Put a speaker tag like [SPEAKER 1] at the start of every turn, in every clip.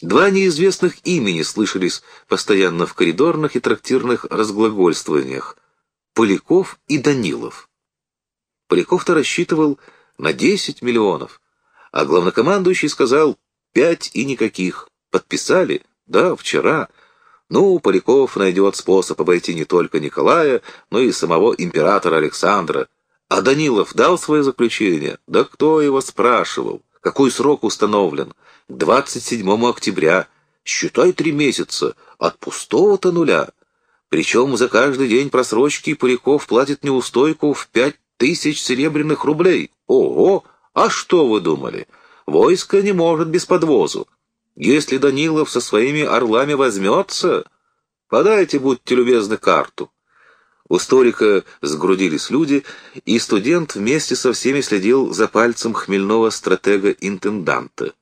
[SPEAKER 1] Два неизвестных имени слышались постоянно в коридорных и трактирных разглагольствованиях — Поляков и Данилов. Поляков-то рассчитывал на 10 миллионов, а главнокомандующий сказал «пять и никаких». Подписали? Да, вчера. Ну, Поляков найдет способ обойти не только Николая, но и самого императора Александра. А Данилов дал свое заключение? Да кто его спрашивал? Какой срок установлен? 27 октября. Считай три месяца. От пустого-то нуля. Причем за каждый день просрочки Поляков платит неустойку в пять тысяч серебряных рублей. Ого! А что вы думали? Войско не может без подвозу. Если Данилов со своими орлами возьмется, подайте, будьте любезны, карту. У столика сгрудились люди, и студент вместе со всеми следил за пальцем хмельного стратега-интенданта.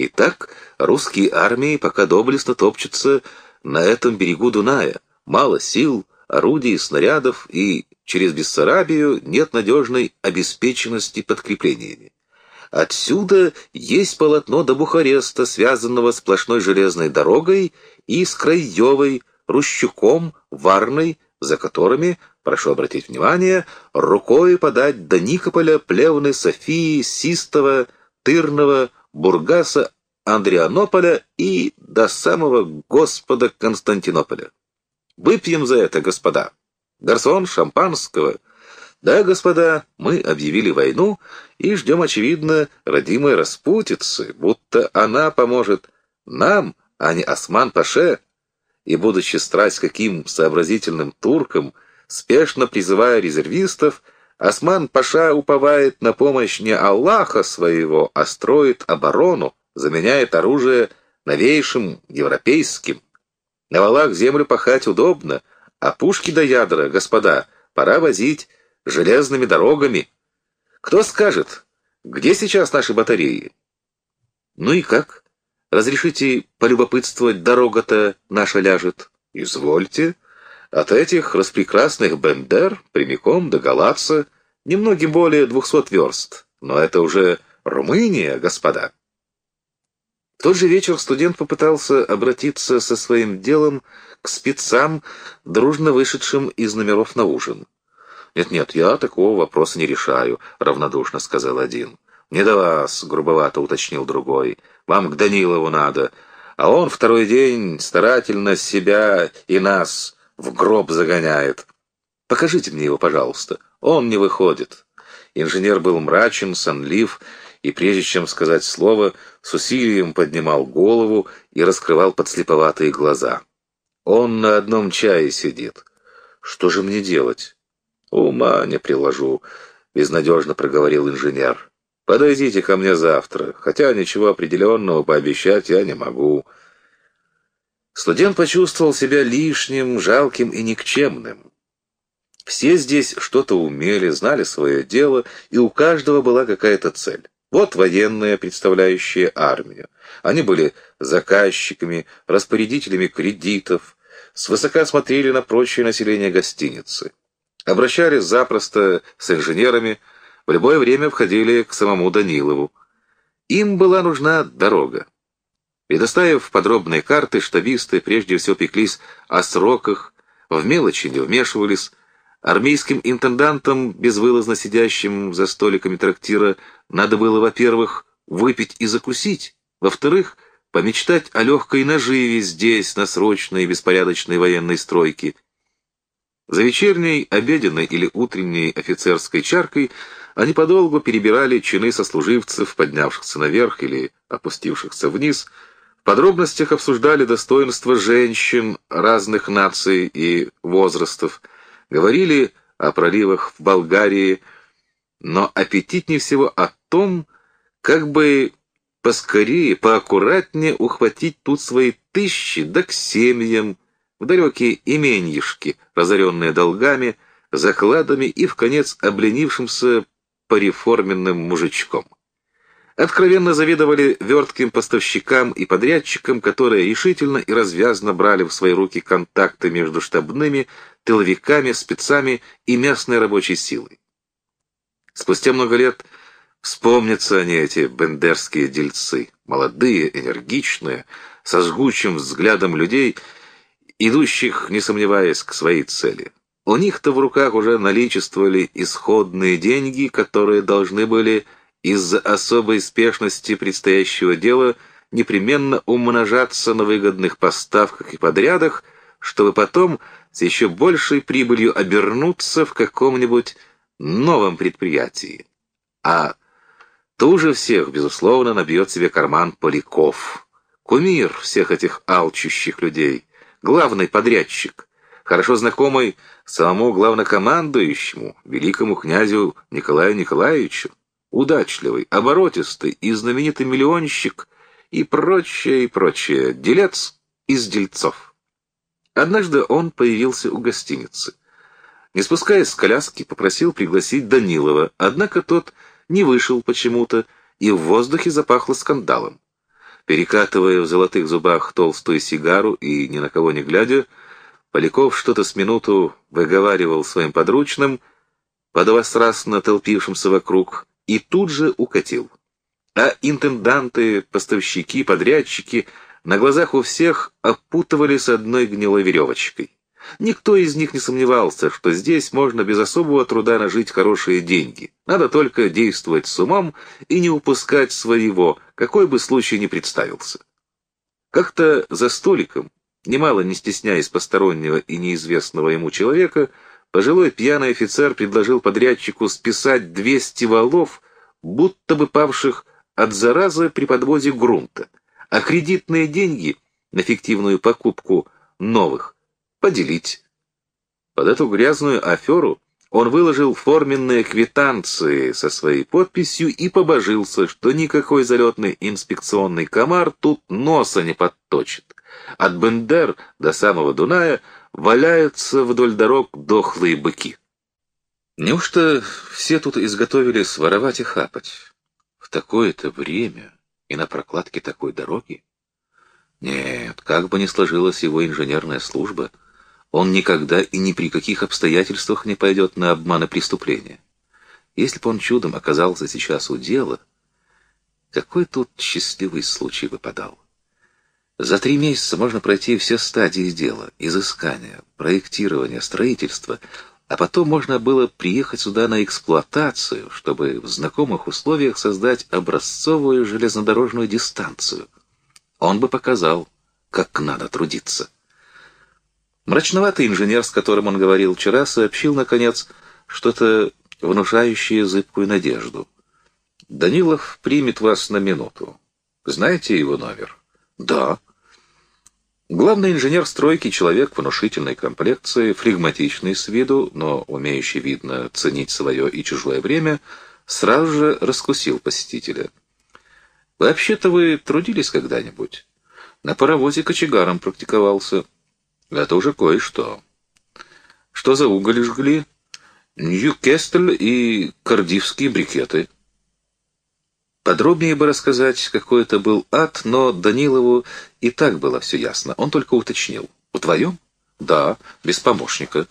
[SPEAKER 1] Итак, русские армии пока доблестно топчутся на этом берегу Дуная. Мало сил, орудий, снарядов, и через Бессарабию нет надежной обеспеченности подкреплениями. Отсюда есть полотно до Бухареста, связанного сплошной железной дорогой и с Краевой, Рущуком, Варной, за которыми, прошу обратить внимание, рукой подать до Никополя, Плевны, Софии, Систова, Тырного, Бургаса, Андрианополя и до самого Господа Константинополя. Выпьем за это, господа. Гарсон шампанского. Да, господа, мы объявили войну и ждем, очевидно, родимой распутицы, будто она поможет нам, а не Осман-Паше, и, будучи страсть каким сообразительным турком, спешно призывая резервистов, Осман-Паша уповает на помощь не Аллаха своего, а строит оборону, заменяет оружие новейшим европейским. На валах землю пахать удобно, а пушки до ядра, господа, пора возить железными дорогами. Кто скажет, где сейчас наши батареи? Ну и как? Разрешите полюбопытствовать, дорога-то наша ляжет? Извольте. От этих распрекрасных Бендер прямиком до Галаца немногим более двухсот верст. Но это уже Румыния, господа. В тот же вечер студент попытался обратиться со своим делом к спецам, дружно вышедшим из номеров на ужин. «Нет-нет, я такого вопроса не решаю», — равнодушно сказал один. «Не до вас», — грубовато уточнил другой. «Вам к Данилову надо, а он второй день старательно себя и нас в гроб загоняет. Покажите мне его, пожалуйста. Он не выходит». Инженер был мрачен, сонлив, и прежде чем сказать слово, с усилием поднимал голову и раскрывал подслеповатые глаза. «Он на одном чае сидит. Что же мне делать?» «Ума не приложу», — безнадежно проговорил инженер. «Подойдите ко мне завтра, хотя ничего определенного пообещать я не могу». Студент почувствовал себя лишним, жалким и никчемным. Все здесь что-то умели, знали свое дело, и у каждого была какая-то цель. Вот военные, представляющие армию. Они были заказчиками, распорядителями кредитов, свысока смотрели на прочее население гостиницы. Обращались запросто с инженерами, в любое время входили к самому Данилову. Им была нужна дорога. Предоставив подробные карты, штабисты прежде всего пеклись о сроках, в мелочи не вмешивались. Армейским интендантам, безвылазно сидящим за столиками трактира, надо было, во-первых, выпить и закусить, во-вторых, помечтать о легкой наживе здесь, на срочной и беспорядочной военной стройке — за вечерней, обеденной или утренней офицерской чаркой они подолгу перебирали чины сослуживцев, поднявшихся наверх или опустившихся вниз, в подробностях обсуждали достоинства женщин разных наций и возрастов, говорили о проливах в Болгарии, но аппетитнее всего о том, как бы поскорее, поаккуратнее ухватить тут свои тысячи, да к семьям, в далекие именьишки, разоренные долгами, закладами и, в конец, обленившимся пореформенным мужичком. Откровенно завидовали вертким поставщикам и подрядчикам, которые решительно и развязно брали в свои руки контакты между штабными, тыловиками, спецами и местной рабочей силой. Спустя много лет Вспомнятся они, эти бендерские дельцы, молодые, энергичные, со жгучим взглядом людей, идущих, не сомневаясь, к своей цели. У них-то в руках уже наличествовали исходные деньги, которые должны были из-за особой спешности предстоящего дела непременно умножаться на выгодных поставках и подрядах, чтобы потом с еще большей прибылью обернуться в каком-нибудь новом предприятии. А туже всех, безусловно, набьет себе карман Поляков. Кумир всех этих алчущих людей, главный подрядчик, хорошо знакомый самому главнокомандующему, великому князю Николаю Николаевичу, удачливый, оборотистый и знаменитый миллионщик и прочее, и прочее, делец из дельцов. Однажды он появился у гостиницы. Не спускаясь с коляски, попросил пригласить Данилова, однако тот не вышел почему-то, и в воздухе запахло скандалом. Перекатывая в золотых зубах толстую сигару и ни на кого не глядя, Поляков что-то с минуту выговаривал своим подручным, подовострастно толпившимся вокруг, и тут же укатил. А интенданты, поставщики, подрядчики на глазах у всех опутывались одной гнилой веревочкой. Никто из них не сомневался, что здесь можно без особого труда нажить хорошие деньги. Надо только действовать с умом и не упускать своего, какой бы случай ни представился. Как-то за столиком Немало не стесняясь постороннего и неизвестного ему человека, пожилой пьяный офицер предложил подрядчику списать 200 валов, будто бы павших от заразы при подвозе грунта, а кредитные деньги на фиктивную покупку новых поделить. Под эту грязную аферу он выложил форменные квитанции со своей подписью и побожился, что никакой залетный инспекционный комар тут носа не подточит. От Бендер до самого Дуная валяются вдоль дорог дохлые быки. Неужто все тут изготовились воровать и хапать? В такое-то время и на прокладке такой дороги? Нет, как бы ни сложилась его инженерная служба, он никогда и ни при каких обстоятельствах не пойдет на обман и преступление. Если бы он чудом оказался сейчас у дела, какой тут счастливый случай выпадал? За три месяца можно пройти все стадии дела, изыскания, проектирования, строительства, а потом можно было приехать сюда на эксплуатацию, чтобы в знакомых условиях создать образцовую железнодорожную дистанцию. Он бы показал, как надо трудиться. Мрачноватый инженер, с которым он говорил вчера, сообщил, наконец, что-то внушающее зыбкую надежду. «Данилов примет вас на минуту. Знаете его номер?» «Да». Главный инженер стройки — человек внушительной комплекции, флегматичный с виду, но умеющий, видно, ценить свое и чужое время, сразу же раскусил посетителя. «Вообще-то вы трудились когда-нибудь?» «На паровозе кочегаром практиковался». «Это уже кое-что». «Что за уголь жгли?» «Ньюкестель и кардивские брикеты». Подробнее бы рассказать, какой это был ад, но Данилову и так было все ясно. Он только уточнил. «Вдвоем?» «Да, без помощника».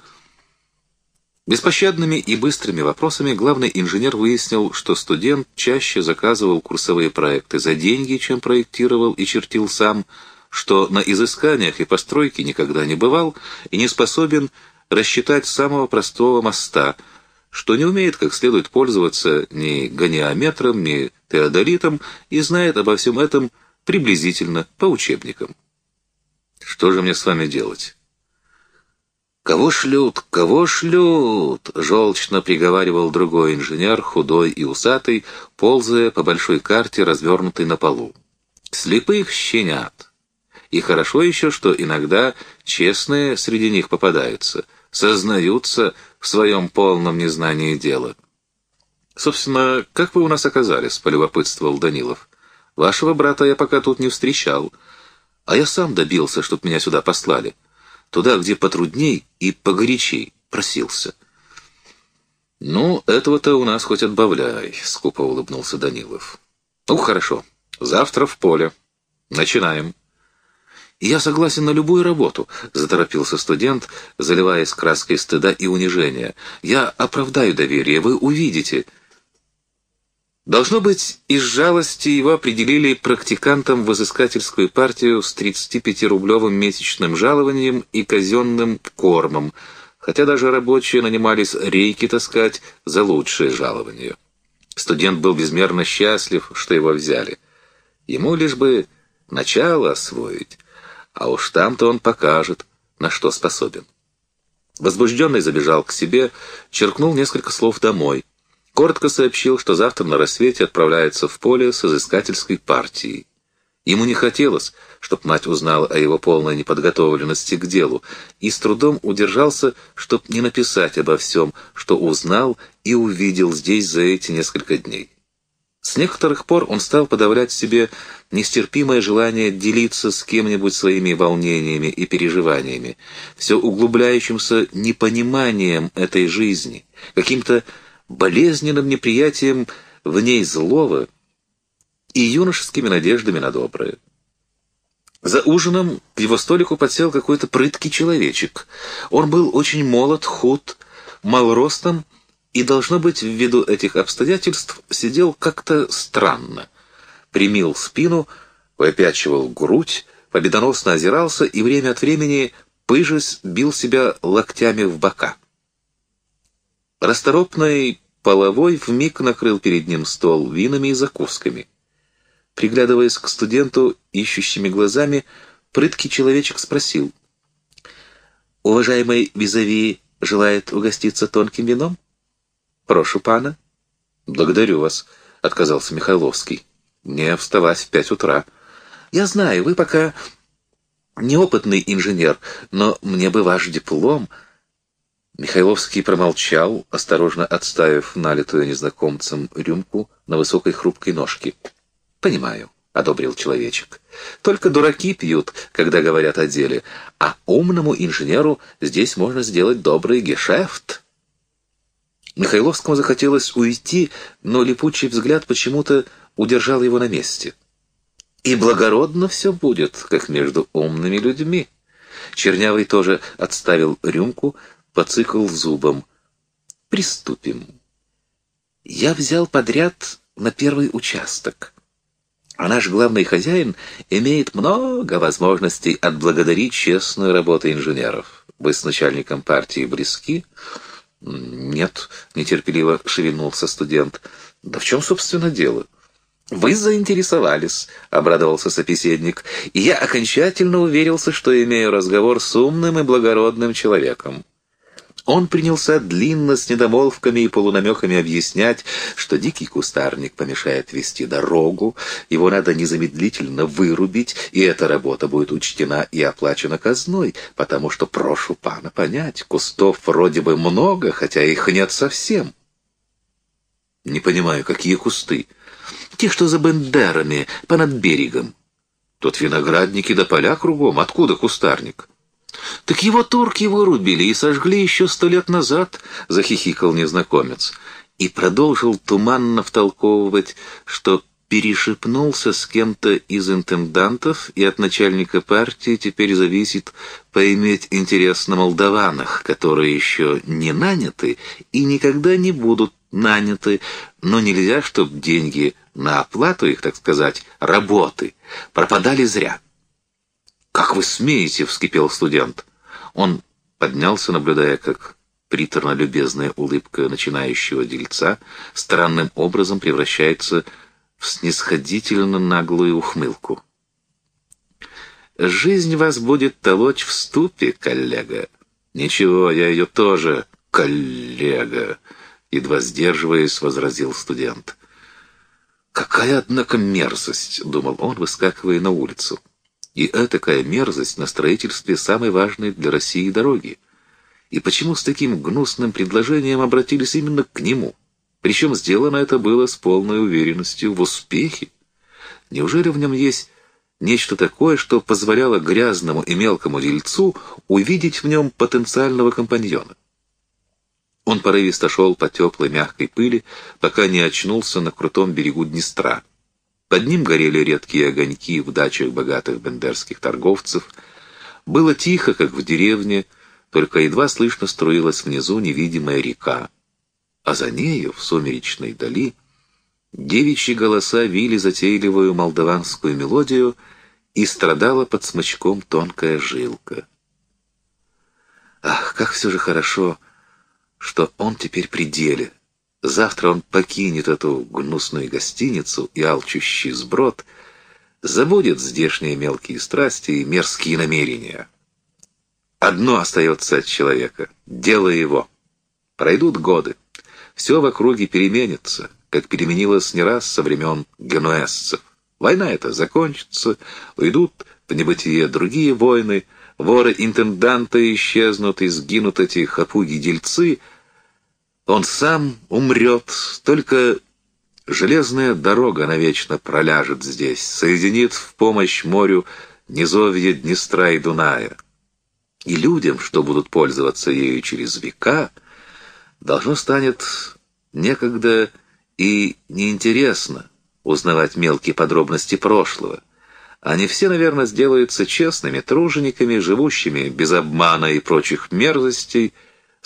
[SPEAKER 1] Беспощадными и быстрыми вопросами главный инженер выяснил, что студент чаще заказывал курсовые проекты за деньги, чем проектировал и чертил сам, что на изысканиях и постройке никогда не бывал и не способен рассчитать самого простого моста — что не умеет как следует пользоваться ни гониометром, ни теодолитом и знает обо всем этом приблизительно по учебникам. Что же мне с вами делать? «Кого шлют? Кого шлют?» — желчно приговаривал другой инженер, худой и усатый, ползая по большой карте, развернутой на полу. «Слепых щенят. И хорошо еще, что иногда честные среди них попадаются, сознаются, в своем полном незнании дела. «Собственно, как вы у нас оказались?» — полюбопытствовал Данилов. «Вашего брата я пока тут не встречал, а я сам добился, чтоб меня сюда послали. Туда, где потрудней и погорячей, просился». «Ну, этого-то у нас хоть отбавляй», — скупо улыбнулся Данилов. «Ну, хорошо. Завтра в поле. Начинаем». «Я согласен на любую работу», — заторопился студент, заливаясь краской стыда и унижения. «Я оправдаю доверие, вы увидите». Должно быть, из жалости его определили практикантом в изыскательскую партию с 35-рублевым месячным жалованием и казенным кормом, хотя даже рабочие нанимались рейки таскать за лучшее жалование. Студент был безмерно счастлив, что его взяли. Ему лишь бы начало освоить, а уж там-то он покажет, на что способен. Возбужденный забежал к себе, черкнул несколько слов домой. Коротко сообщил, что завтра на рассвете отправляется в поле с изыскательской партией. Ему не хотелось, чтобы мать узнала о его полной неподготовленности к делу, и с трудом удержался, чтобы не написать обо всем, что узнал и увидел здесь за эти несколько дней. С некоторых пор он стал подавлять в себе нестерпимое желание делиться с кем-нибудь своими волнениями и переживаниями, все углубляющимся непониманием этой жизни, каким-то болезненным неприятием в ней злого и юношескими надеждами на доброе. За ужином к его столику подсел какой-то прыткий человечек. Он был очень молод, худ, мал ростом, и, должно быть, ввиду этих обстоятельств, сидел как-то странно. Примил спину, выпячивал грудь, победоносно озирался и время от времени, пыжась, бил себя локтями в бока. Расторопный половой вмиг накрыл перед ним стол винами и закусками. Приглядываясь к студенту ищущими глазами, прыткий человечек спросил. «Уважаемый Визави желает угоститься тонким вином?» «Прошу пана». «Благодарю вас», — отказался Михайловский. «Мне вставать в пять утра». «Я знаю, вы пока неопытный инженер, но мне бы ваш диплом...» Михайловский промолчал, осторожно отставив налитую незнакомцем рюмку на высокой хрупкой ножке. «Понимаю», — одобрил человечек. «Только дураки пьют, когда говорят о деле, а умному инженеру здесь можно сделать добрый гешефт». Михайловскому захотелось уйти, но липучий взгляд почему-то удержал его на месте. И благородно все будет, как между умными людьми. Чернявый тоже отставил рюмку, поцикал зубом. «Приступим. Я взял подряд на первый участок. А наш главный хозяин имеет много возможностей отблагодарить честную работу инженеров. Вы с начальником партии близки?» «Нет», — нетерпеливо шевельнулся студент. «Да в чем, собственно, дело?» «Вы заинтересовались», — обрадовался собеседник, «и я окончательно уверился, что имею разговор с умным и благородным человеком». Он принялся длинно с недомолвками и полунамеками объяснять, что дикий кустарник помешает вести дорогу, его надо незамедлительно вырубить, и эта работа будет учтена и оплачена казной, потому что, прошу пана понять, кустов вроде бы много, хотя их нет совсем. Не понимаю, какие кусты? Те, что за бендерами, понад берегом. Тут виноградники да поля кругом. Откуда кустарник? «Так его турки вырубили и сожгли еще сто лет назад», — захихикал незнакомец. И продолжил туманно втолковывать, что перешепнулся с кем-то из интендантов и от начальника партии теперь зависит поиметь интерес на молдаванах, которые еще не наняты и никогда не будут наняты, но нельзя, чтобы деньги на оплату их, так сказать, работы пропадали зря. «Как вы смеете?» — вскипел студент. Он поднялся, наблюдая, как приторно-любезная улыбка начинающего дельца странным образом превращается в снисходительно наглую ухмылку. «Жизнь вас будет толочь в ступе, коллега». «Ничего, я ее тоже, коллега», — едва сдерживаясь, возразил студент. «Какая, однако, мерзость!» — думал он, выскакивая на улицу. И этакая мерзость на строительстве самой важной для России дороги. И почему с таким гнусным предложением обратились именно к нему? Причем сделано это было с полной уверенностью в успехе. Неужели в нем есть нечто такое, что позволяло грязному и мелкому дельцу увидеть в нем потенциального компаньона? Он порывисто шел по теплой мягкой пыли, пока не очнулся на крутом берегу Днестра. Под ним горели редкие огоньки в дачах богатых бендерских торговцев. Было тихо, как в деревне, только едва слышно струилась внизу невидимая река. А за нею, в сумеречной дали, Девичьи голоса вили затейливую молдаванскую мелодию, и страдала под смычком тонкая жилка. Ах, как все же хорошо, что он теперь при деле. Завтра он покинет эту гнусную гостиницу и алчущий сброд, забудет здешние мелкие страсти и мерзкие намерения. Одно остается от человека — дело его. Пройдут годы, все в округе переменится, как переменилось не раз со времен генуэзцев. Война эта закончится, уйдут в небытие другие войны, воры-интенданты исчезнут и сгинут эти хапуги-дельцы. Он сам умрет, только железная дорога навечно проляжет здесь, соединит в помощь морю низовье Днестра и Дуная. И людям, что будут пользоваться ею через века, должно станет некогда и неинтересно узнавать мелкие подробности прошлого. Они все, наверное, сделаются честными тружениками, живущими без обмана и прочих мерзостей,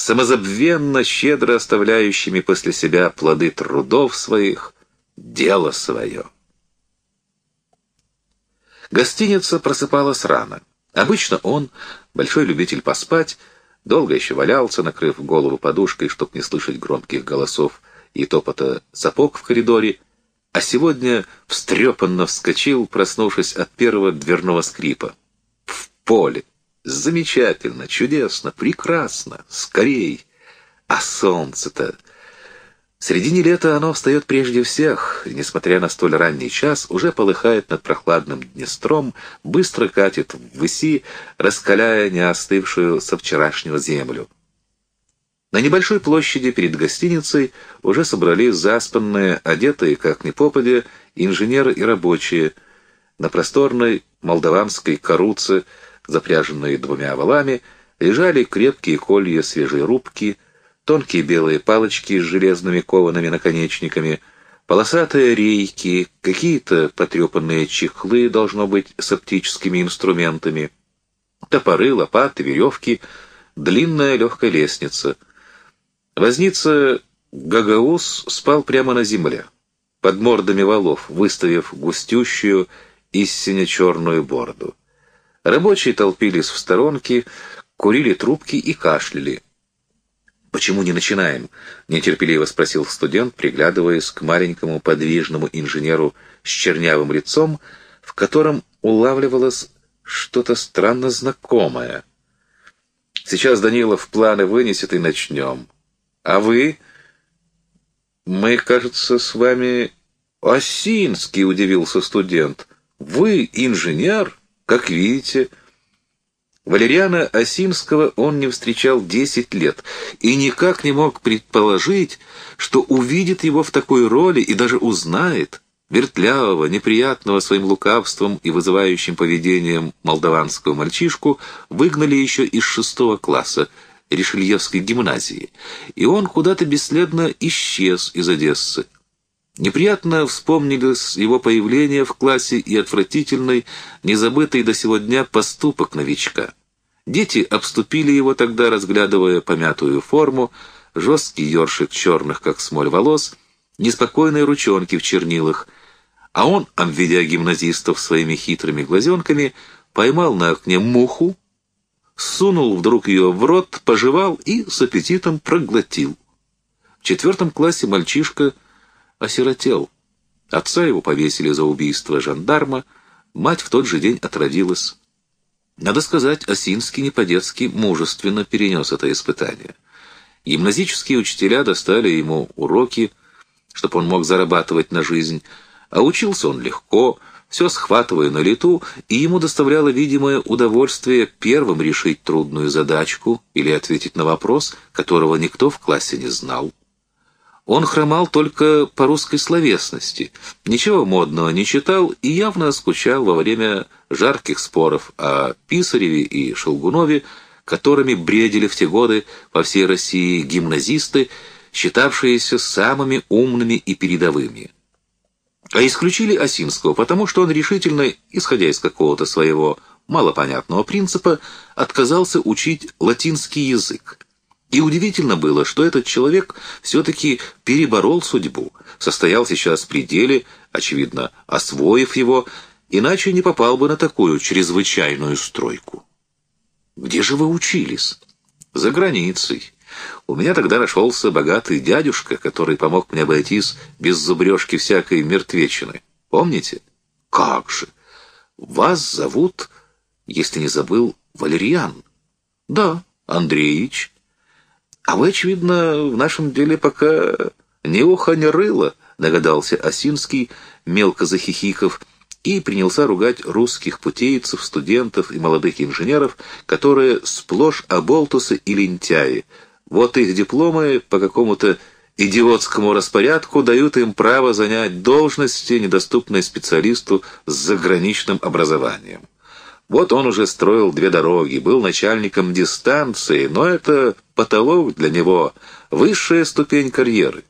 [SPEAKER 1] самозабвенно, щедро оставляющими после себя плоды трудов своих, дело свое. Гостиница просыпалась рано. Обычно он, большой любитель поспать, долго еще валялся, накрыв голову подушкой, чтоб не слышать громких голосов и топота сапог в коридоре, а сегодня встрепанно вскочил, проснувшись от первого дверного скрипа. В поле. Замечательно, чудесно, прекрасно, скорей. А солнце-то... В середине лета оно встает прежде всех, и, несмотря на столь ранний час, уже полыхает над прохладным Днестром, быстро катит в выси, раскаляя неостывшую со вчерашнего землю. На небольшой площади перед гостиницей уже собрались заспанные, одетые, как ни попадя, инженеры и рабочие. На просторной молдаванской каруце, запряженной двумя валами, лежали крепкие колья свежей рубки, тонкие белые палочки с железными коваными наконечниками, полосатые рейки, какие-то потрепанные чехлы, должно быть, с оптическими инструментами, топоры, лопаты, веревки, длинная легкая лестница — Возница Гагаус спал прямо на земле, под мордами валов, выставив густющую и сине-черную бороду. Рабочие толпились в сторонке, курили трубки и кашляли. «Почему не начинаем?» — нетерпеливо спросил студент, приглядываясь к маленькому подвижному инженеру с чернявым лицом, в котором улавливалось что-то странно знакомое. «Сейчас Данилов планы вынесет и начнем». А вы? Мы, кажется, с вами... Осинский, удивился студент. Вы инженер? Как видите... Валериана Осинского он не встречал десять лет и никак не мог предположить, что увидит его в такой роли и даже узнает вертлявого, неприятного своим лукавством и вызывающим поведением молдаванского мальчишку выгнали еще из шестого класса, Ришельевской гимназии, и он куда-то бесследно исчез из Одессы. Неприятно вспомнилось его появление в классе и отвратительный, незабытый до сего дня поступок новичка. Дети обступили его тогда, разглядывая помятую форму, жесткий ёршик черных, как смоль, волос, неспокойные ручонки в чернилах, а он, обведя гимназистов своими хитрыми глазенками, поймал на окне муху, сунул вдруг ее в рот, пожевал и с аппетитом проглотил. В четвертом классе мальчишка осиротел. Отца его повесили за убийство жандарма, мать в тот же день отравилась. Надо сказать, Осинский не по-детски мужественно перенес это испытание. Гимназические учителя достали ему уроки, чтобы он мог зарабатывать на жизнь, а учился он легко, все схватывая на лету, и ему доставляло видимое удовольствие первым решить трудную задачку или ответить на вопрос, которого никто в классе не знал. Он хромал только по русской словесности, ничего модного не читал и явно скучал во время жарких споров о Писареве и Шелгунове, которыми бредили в те годы по всей России гимназисты, считавшиеся самыми умными и передовыми. А исключили Осинского, потому что он решительно, исходя из какого-то своего малопонятного принципа, отказался учить латинский язык. И удивительно было, что этот человек все-таки переборол судьбу, состоял сейчас при деле, очевидно, освоив его, иначе не попал бы на такую чрезвычайную стройку. «Где же вы учились?» «За границей. У меня тогда нашелся богатый дядюшка, который помог мне обойтись без зубрежки всякой мертвечины. Помните?» «Как же! Вас зовут, если не забыл, Валерьян?» «Да, Андреевич. А вы, очевидно, в нашем деле пока ни уха, ни рыла», — догадался Осинский, мелко захихиков, и принялся ругать русских путейцев, студентов и молодых инженеров, которые сплошь оболтусы и лентяи. Вот их дипломы по какому-то идиотскому распорядку дают им право занять должности, недоступные специалисту с заграничным образованием. Вот он уже строил две дороги, был начальником дистанции, но это потолок для него, высшая ступень карьеры.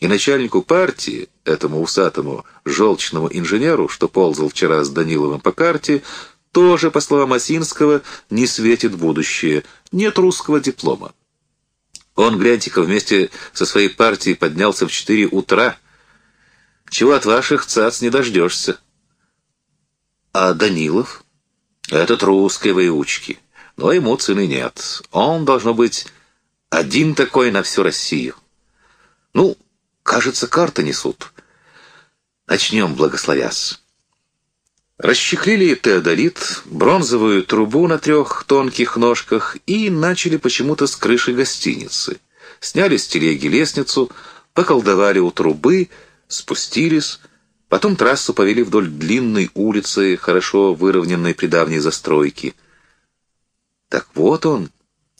[SPEAKER 1] И начальнику партии, этому усатому желчному инженеру, что ползал вчера с Даниловым по карте, тоже, по словам Осинского, не светит будущее, нет русского диплома. Он, гляньте-ка, вместе со своей партией поднялся в четыре утра. Чего от ваших цац не дождешься. А Данилов? Этот русской выучки. Но ему цены нет. Он, должно быть, один такой на всю Россию. Ну, Кажется, карты несут. Начнем, благословясь. Расчехлили теодолит, бронзовую трубу на трех тонких ножках и начали почему-то с крыши гостиницы. Сняли с телеги лестницу, поколдовали у трубы, спустились, потом трассу повели вдоль длинной улицы, хорошо выровненной при давней застройке. Так вот он,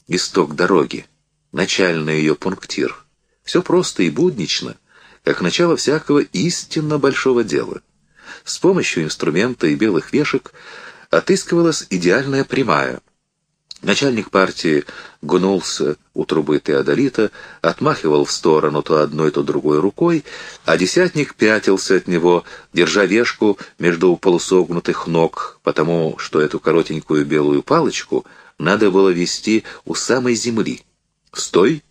[SPEAKER 1] исток дороги, начальный ее пунктир. Все просто и буднично, как начало всякого истинно большого дела. С помощью инструмента и белых вешек отыскивалась идеальная прямая. Начальник партии гнулся у трубы Теодолита, отмахивал в сторону то одной, то другой рукой, а десятник пятился от него, держа вешку между полусогнутых ног, потому что эту коротенькую белую палочку надо было вести у самой земли. «Стой!»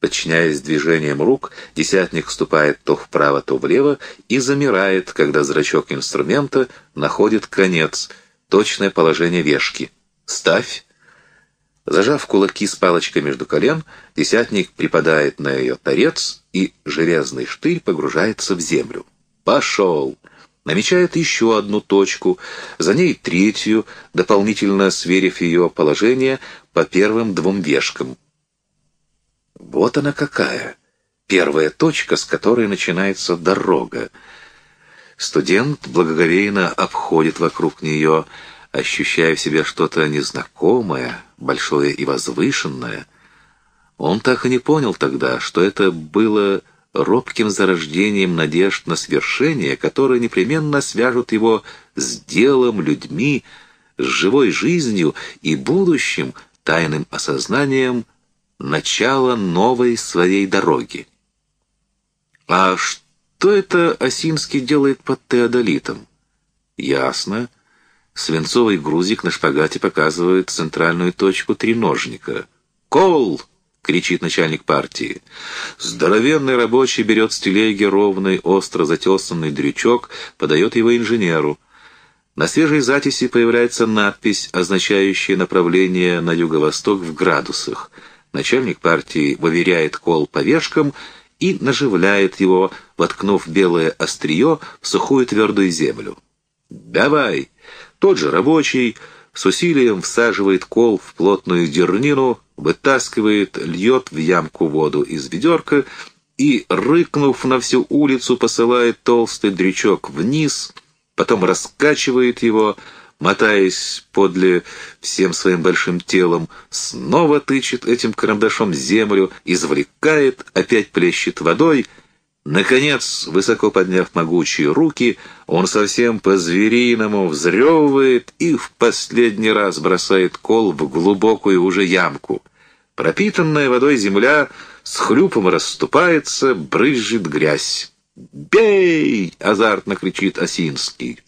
[SPEAKER 1] Подчиняясь движениям рук, десятник вступает то вправо, то влево и замирает, когда зрачок инструмента находит конец, точное положение вешки. «Ставь!» Зажав кулаки с палочкой между колен, десятник припадает на ее торец, и железный штырь погружается в землю. «Пошел!» Намечает еще одну точку, за ней третью, дополнительно сверив ее положение по первым двум вешкам. Вот она какая, первая точка, с которой начинается дорога. Студент благоговейно обходит вокруг нее, ощущая в себе что-то незнакомое, большое и возвышенное. Он так и не понял тогда, что это было робким зарождением надежд на свершение, которые непременно свяжут его с делом, людьми, с живой жизнью и будущим тайным осознанием начало новой своей дороги. А что это Осинский делает под Теодолитом? Ясно. Свинцовый грузик на шпагате показывает центральную точку треножника. «Кол!» — кричит начальник партии. Здоровенный рабочий берет с телеги ровный, остро затесанный дрючок, подает его инженеру. На свежей записи появляется надпись, означающая направление на юго-восток в градусах — Начальник партии выверяет кол по вешкам и наживляет его, воткнув белое острие в сухую твердую землю. «Давай!» Тот же рабочий с усилием всаживает кол в плотную дернину, вытаскивает, льет в ямку воду из ведерка и, рыкнув на всю улицу, посылает толстый дрючок вниз, потом раскачивает его, мотаясь подле всем своим большим телом, снова тычет этим карандашом землю, извлекает, опять плещет водой. Наконец, высоко подняв могучие руки, он совсем по-звериному взрёвывает и в последний раз бросает кол в глубокую уже ямку. Пропитанная водой земля с хлюпом расступается, брызжет грязь. «Бей!» — азартно кричит Осинский.